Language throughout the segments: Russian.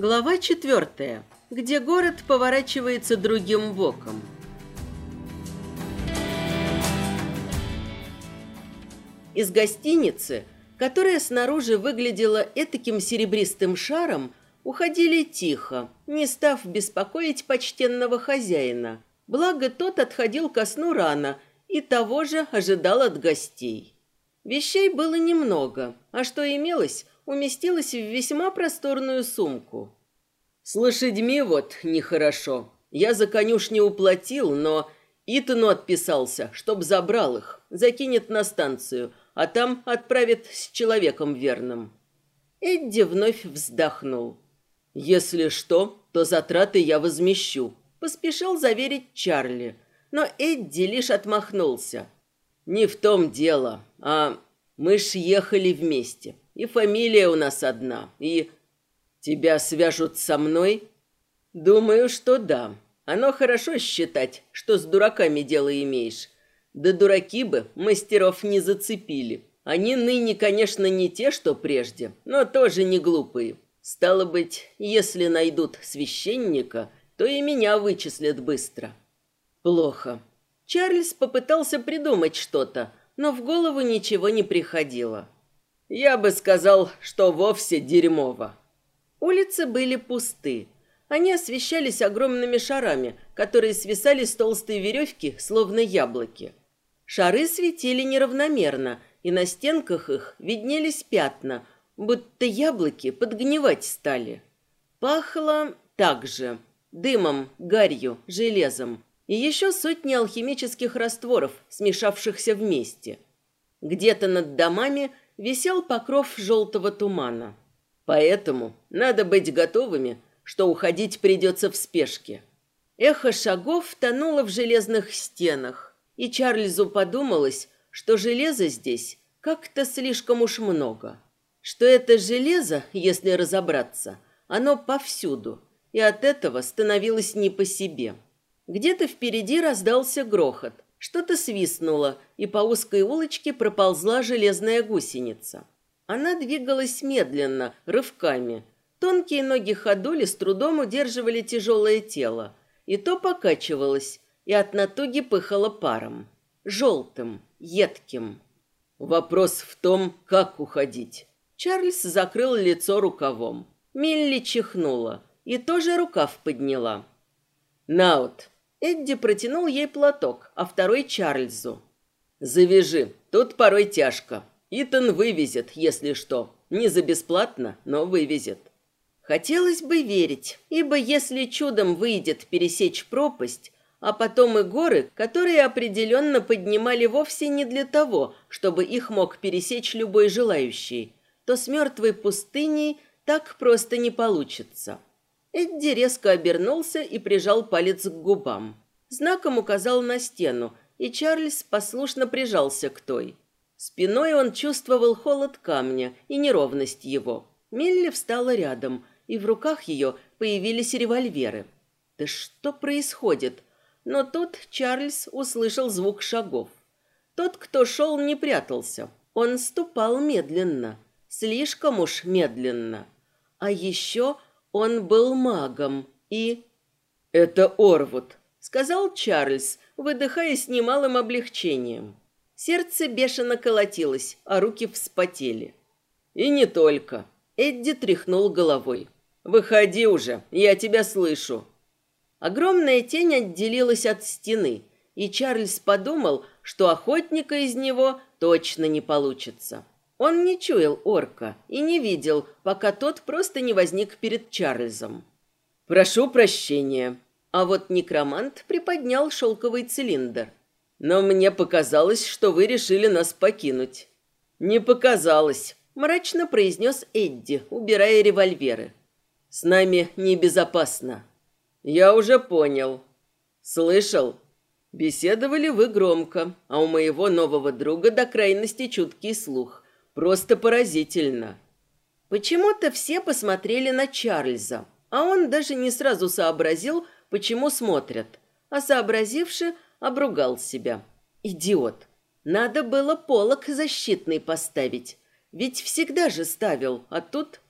Глава четвертая, где город поворачивается другим боком. Из гостиницы, которая снаружи выглядела этаким серебристым шаром, уходили тихо, не став беспокоить почтенного хозяина. Благо тот отходил ко сну рано и того же ожидал от гостей. Вещей было немного, а что имелось, уместилось в весьма просторную сумку. С лошадьми вот нехорошо. Я за конюшню уплатил, но Итану отписался, чтоб забрал их, закинет на станцию, а там отправит с человеком верным. Эдди вновь вздохнул. «Если что, то затраты я возмещу», — поспешил заверить Чарли. Но Эдди лишь отмахнулся. «Не в том дело, а мы ж ехали вместе, и фамилия у нас одна, и...» «Тебя свяжут со мной?» «Думаю, что да. Оно хорошо считать, что с дураками дело имеешь. Да дураки бы мастеров не зацепили. Они ныне, конечно, не те, что прежде, но тоже не глупые. Стало быть, если найдут священника, то и меня вычислят быстро. Плохо. Чарльз попытался придумать что-то, но в голову ничего не приходило. Я бы сказал, что вовсе дерьмово. Улицы были пусты. Они освещались огромными шарами, которые свисали с толстой веревки, словно яблоки. Шары светили неравномерно, и на стенках их виднелись пятна, будто яблоки подгнивать стали. Пахло так же дымом, гарью, железом и еще сотни алхимических растворов, смешавшихся вместе. Где-то над домами висел покров желтого тумана. Поэтому надо быть готовыми, что уходить придется в спешке. Эхо шагов тонуло в железных стенах, и Чарльзу подумалось, что железа здесь как-то слишком уж много. Что это железо, если разобраться, оно повсюду, и от этого становилось не по себе. Где-то впереди раздался грохот, что-то свистнуло, и по узкой улочке проползла железная гусеница. Она двигалась медленно, рывками. Тонкие ноги ходули с трудом удерживали тяжелое тело, и то покачивалось, и от натуги пыхало паром. Желтым, едким. Вопрос в том, как уходить. Чарльз закрыл лицо рукавом. Милли чихнула и тоже рукав подняла. «Наут!» Эдди протянул ей платок, а второй Чарльзу. «Завяжи, тут порой тяжко. Итан вывезет, если что. Не за бесплатно, но вывезет». Хотелось бы верить, ибо если чудом выйдет пересечь пропасть, а потом и горы, которые определенно поднимали вовсе не для того, чтобы их мог пересечь любой желающий, то с мертвой пустыней так просто не получится. Эдди резко обернулся и прижал палец к губам. Знаком указал на стену, и Чарльз послушно прижался к той. Спиной он чувствовал холод камня и неровность его. Милли встала рядом, и в руках ее появились револьверы. «Да что происходит?» Но тут Чарльз услышал звук шагов. Тот, кто шел, не прятался. Он ступал медленно, слишком уж медленно. А еще он был магом и... «Это Орвуд», — сказал Чарльз, выдыхая с немалым облегчением. Сердце бешено колотилось, а руки вспотели. «И не только». Эдди тряхнул головой. «Выходи уже, я тебя слышу». Огромная тень отделилась от стены, и Чарльз подумал, что охотника из него точно не получится. Он не чуял орка и не видел, пока тот просто не возник перед Чарльзом. «Прошу прощения». А вот некромант приподнял шелковый цилиндр. «Но мне показалось, что вы решили нас покинуть». «Не показалось», — мрачно произнес Эдди, убирая револьверы. «С нами небезопасно». Я уже понял. Слышал? Беседовали вы громко, а у моего нового друга до крайности чуткий слух. Просто поразительно. Почему-то все посмотрели на Чарльза, а он даже не сразу сообразил, почему смотрят. А сообразивши, обругал себя. Идиот. Надо было полок защитный поставить. Ведь всегда же ставил, а тут...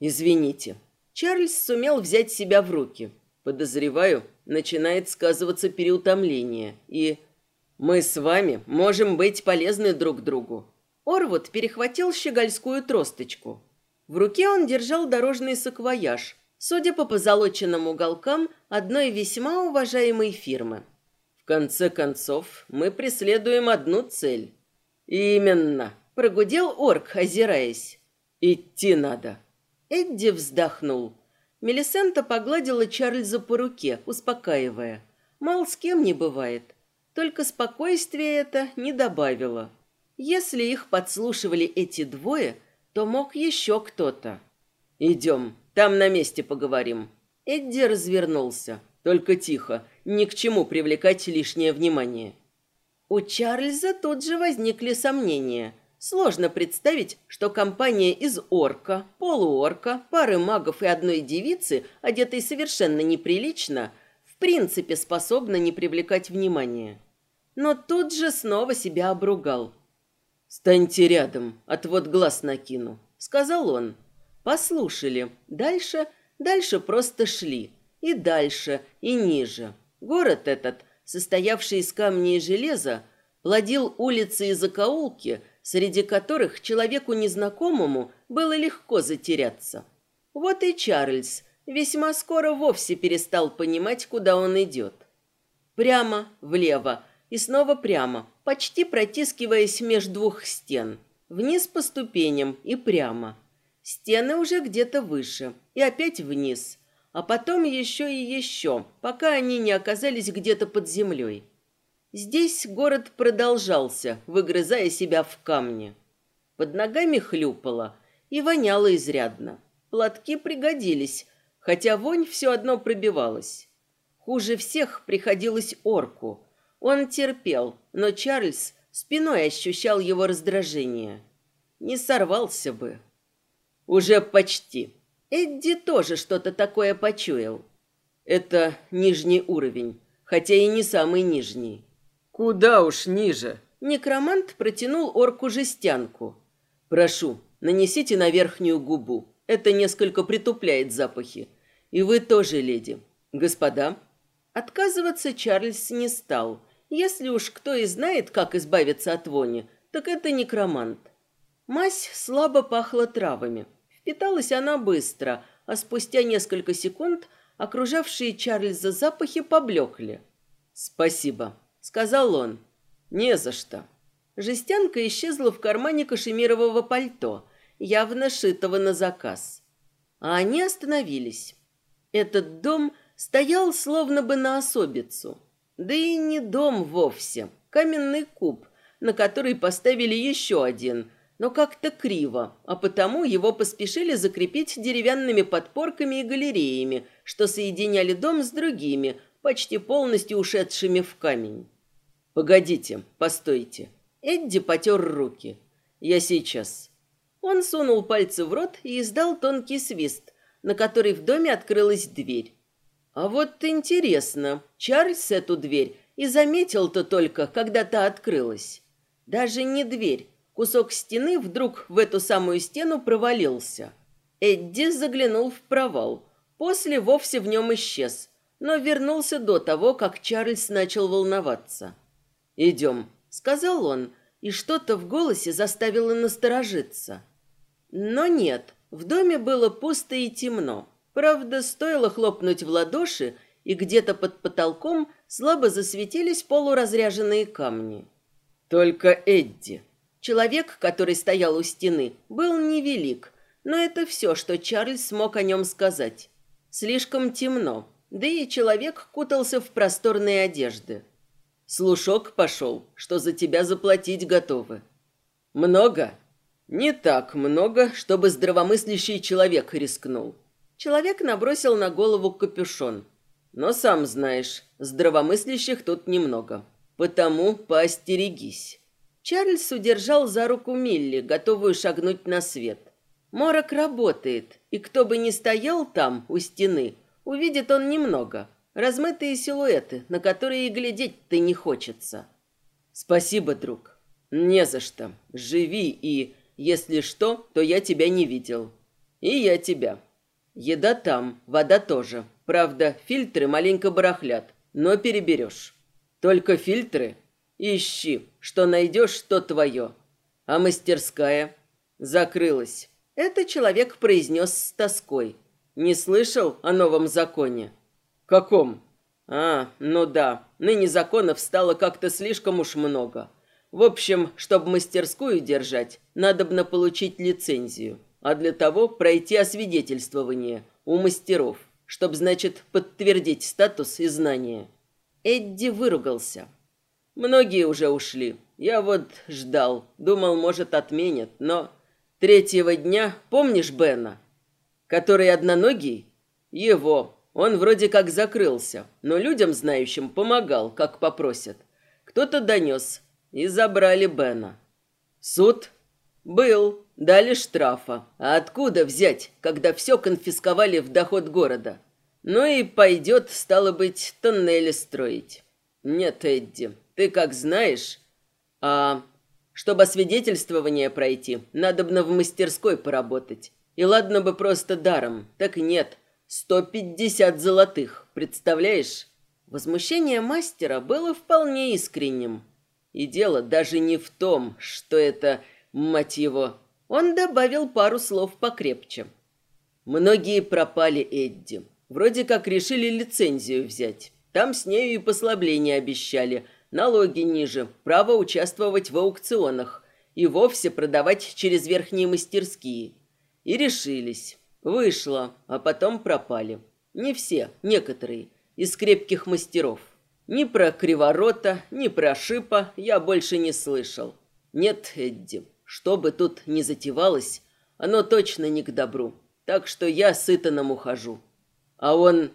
Извините, Чарльз сумел взять себя в руки. Подозреваю, начинает сказываться переутомление. И мы с вами можем быть полезны друг другу. Орвуд перехватил щегольскую тросточку. В руке он держал дорожный саквояж, судя по позолоченным уголкам одной весьма уважаемой фирмы. В конце концов, мы преследуем одну цель. Именно, прогудел орк, озираясь. Идти надо. Эдди вздохнул. Мелисента погладила Чарльза по руке, успокаивая. Мол, с кем не бывает. Только спокойствие это не добавило. Если их подслушивали эти двое, то мог еще кто-то. «Идем, там на месте поговорим». Эдди развернулся. Только тихо, ни к чему привлекать лишнее внимание. У Чарльза тут же возникли сомнения. Сложно представить, что компания из орка, полуорка, пары магов и одной девицы, одетой совершенно неприлично, в принципе способна не привлекать внимания. Но тут же снова себя обругал. «Станьте рядом, отвод глаз накину», — сказал он. Послушали. Дальше, дальше просто шли. И дальше, и ниже. Город этот, состоявший из камня и железа, плодил улицы и закоулки, среди которых человеку незнакомому было легко затеряться. Вот и Чарльз весьма скоро вовсе перестал понимать, куда он идет. Прямо, влево и снова прямо, почти протискиваясь между двух стен. Вниз по ступеням и прямо. Стены уже где-то выше. И опять вниз а потом еще и еще, пока они не оказались где-то под землей. Здесь город продолжался, выгрызая себя в камне. Под ногами хлюпало и воняло изрядно. Платки пригодились, хотя вонь все одно пробивалась. Хуже всех приходилось орку. Он терпел, но Чарльз спиной ощущал его раздражение. Не сорвался бы. Уже почти. Эдди тоже что-то такое почуял. Это нижний уровень, хотя и не самый нижний. Куда уж ниже. Некромант протянул орку жестянку. Прошу, нанесите на верхнюю губу. Это несколько притупляет запахи. И вы тоже, леди. Господа, отказываться Чарльз не стал. Если уж кто и знает, как избавиться от вони, так это некромант. Мазь слабо пахла травами. Питалась она быстро, а спустя несколько секунд окружавшие Чарльза запахи поблекли. «Спасибо», — сказал он. «Не за что». Жестянка исчезла в кармане кашемирового пальто, явно шитого на заказ. А они остановились. Этот дом стоял словно бы на особицу. Да и не дом вовсе, каменный куб, на который поставили еще один — но как-то криво, а потому его поспешили закрепить деревянными подпорками и галереями, что соединяли дом с другими, почти полностью ушедшими в камень. «Погодите, постойте». Эдди потер руки. «Я сейчас». Он сунул пальцы в рот и издал тонкий свист, на который в доме открылась дверь. А вот интересно, Чарльз эту дверь и заметил-то только, когда та открылась. Даже не дверь, Кусок стены вдруг в эту самую стену провалился. Эдди заглянул в провал. После вовсе в нем исчез, но вернулся до того, как Чарльз начал волноваться. «Идем», — сказал он, и что-то в голосе заставило насторожиться. Но нет, в доме было пусто и темно. Правда, стоило хлопнуть в ладоши, и где-то под потолком слабо засветились полуразряженные камни. «Только Эдди», Человек, который стоял у стены, был невелик, но это все, что Чарльз смог о нем сказать. Слишком темно, да и человек кутался в просторные одежды. Слушок пошел, что за тебя заплатить готовы. Много? Не так много, чтобы здравомыслящий человек рискнул. Человек набросил на голову капюшон. Но сам знаешь, здравомыслящих тут немного. Потому поостерегись. Чарльз удержал за руку Милли, готовую шагнуть на свет. Морок работает, и кто бы ни стоял там, у стены, увидит он немного. Размытые силуэты, на которые и глядеть-то не хочется. Спасибо, друг. Не за что. Живи и, если что, то я тебя не видел. И я тебя. Еда там, вода тоже. Правда, фильтры маленько барахлят, но переберешь. Только фильтры ищи, что найдешь, то твое. А мастерская закрылась. Это человек произнес с тоской. Не слышал о новом законе? Каком? А, ну да, ныне законов стало как-то слишком уж много. В общем, чтобы мастерскую держать, надобно получить лицензию. А для того пройти освидетельствование у мастеров, чтобы, значит, подтвердить статус и знания. Эдди выругался. Многие уже ушли. Я вот ждал, думал, может, отменят, но... Третьего дня, помнишь Бена? Который одноногий? Его. Он вроде как закрылся, но людям, знающим, помогал, как попросят. Кто-то донес, и забрали Бена. Суд? Был. Дали штрафа. А откуда взять, когда все конфисковали в доход города? Ну и пойдет, стало быть, тоннели строить. Нет, Эдди, ты как знаешь. А чтобы освидетельствование пройти, надо бы в мастерской поработать. И ладно бы просто даром, так нет. Сто пятьдесят золотых, представляешь? Возмущение мастера было вполне искренним. И дело даже не в том, что это, мать его... Он добавил пару слов покрепче. Многие пропали Эдди. Вроде как решили лицензию взять. Там с нею и послабление обещали. Налоги ниже, право участвовать в аукционах и вовсе продавать через верхние мастерские. И решились. Вышло, а потом пропали. Не все, некоторые, из крепких мастеров. Ни про Криворота, ни про Шипа я больше не слышал. Нет, Эдди, что бы тут ни затевалось, оно точно не к добру. Так что я с Итаном ухожу. А он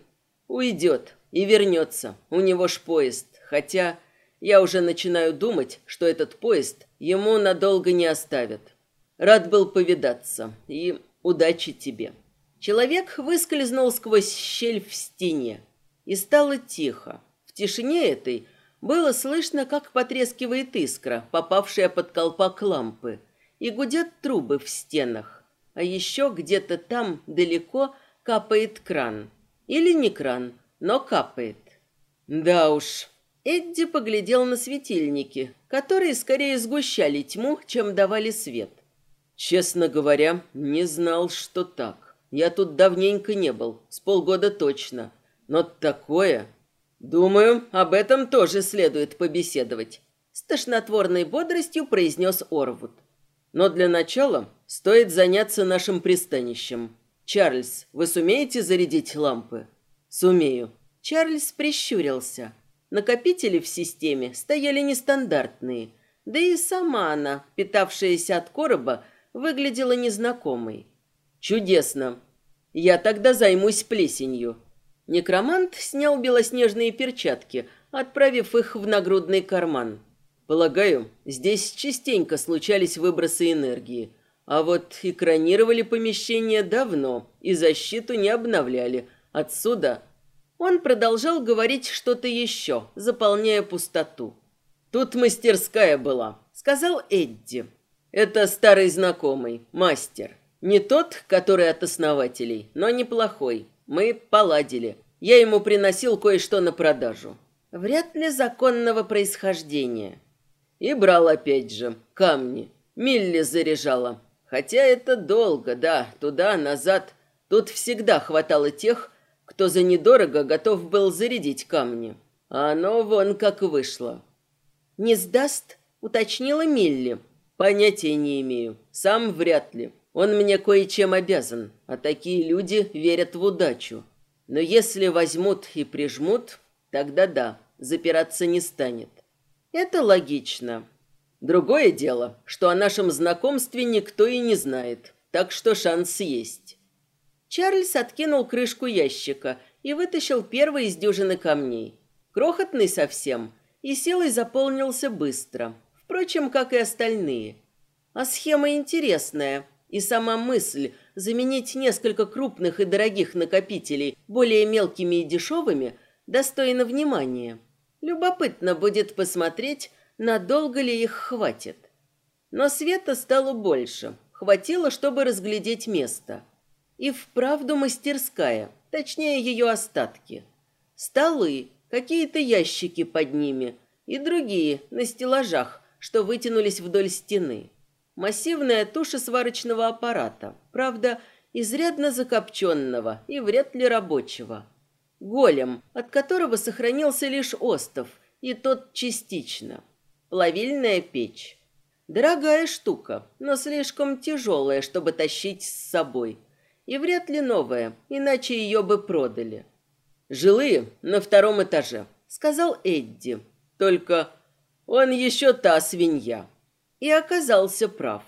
уйдет и вернется. У него ж поезд. Хотя я уже начинаю думать, что этот поезд ему надолго не оставят. Рад был повидаться. И удачи тебе. Человек выскользнул сквозь щель в стене. И стало тихо тишине этой было слышно, как потрескивает искра, попавшая под колпак лампы, и гудят трубы в стенах. А еще где-то там, далеко, капает кран. Или не кран, но капает. Да уж. Эдди поглядел на светильники, которые скорее сгущали тьму, чем давали свет. Честно говоря, не знал, что так. Я тут давненько не был, с полгода точно. Но такое... «Думаю, об этом тоже следует побеседовать», — с тошнотворной бодростью произнес Орвуд. «Но для начала стоит заняться нашим пристанищем. Чарльз, вы сумеете зарядить лампы?» «Сумею». Чарльз прищурился. Накопители в системе стояли нестандартные, да и сама она, питавшаяся от короба, выглядела незнакомой. «Чудесно. Я тогда займусь плесенью». Некромант снял белоснежные перчатки, отправив их в нагрудный карман. Полагаю, здесь частенько случались выбросы энергии. А вот экранировали помещение давно и защиту не обновляли. Отсюда он продолжал говорить что-то еще, заполняя пустоту. «Тут мастерская была», — сказал Эдди. «Это старый знакомый, мастер. Не тот, который от основателей, но неплохой. Мы поладили. Я ему приносил кое-что на продажу. Вряд ли законного происхождения. И брал опять же камни. Милли заряжала. Хотя это долго, да, туда-назад. Тут всегда хватало тех, кто за недорого готов был зарядить камни. А оно вон как вышло. «Не сдаст?» — уточнила Милли. «Понятия не имею. Сам вряд ли. Он мне кое-чем обязан, а такие люди верят в удачу. Но если возьмут и прижмут, тогда да, запираться не станет. Это логично. Другое дело, что о нашем знакомстве никто и не знает, так что шанс есть. Чарльз откинул крышку ящика и вытащил первый из дюжины камней. Крохотный совсем, и силой заполнился быстро, впрочем, как и остальные. А схема интересная – и сама мысль заменить несколько крупных и дорогих накопителей более мелкими и дешевыми достойна внимания. Любопытно будет посмотреть, надолго ли их хватит. Но света стало больше, хватило, чтобы разглядеть место. И вправду мастерская, точнее ее остатки. Столы, какие-то ящики под ними и другие на стеллажах, что вытянулись вдоль стены. Массивная туша сварочного аппарата, правда, изрядно закопченного и вряд ли рабочего. Голем, от которого сохранился лишь остов, и тот частично. Плавильная печь. Дорогая штука, но слишком тяжелая, чтобы тащить с собой. И вряд ли новая, иначе ее бы продали. «Жилые на втором этаже», — сказал Эдди. «Только он еще та свинья». И оказался прав.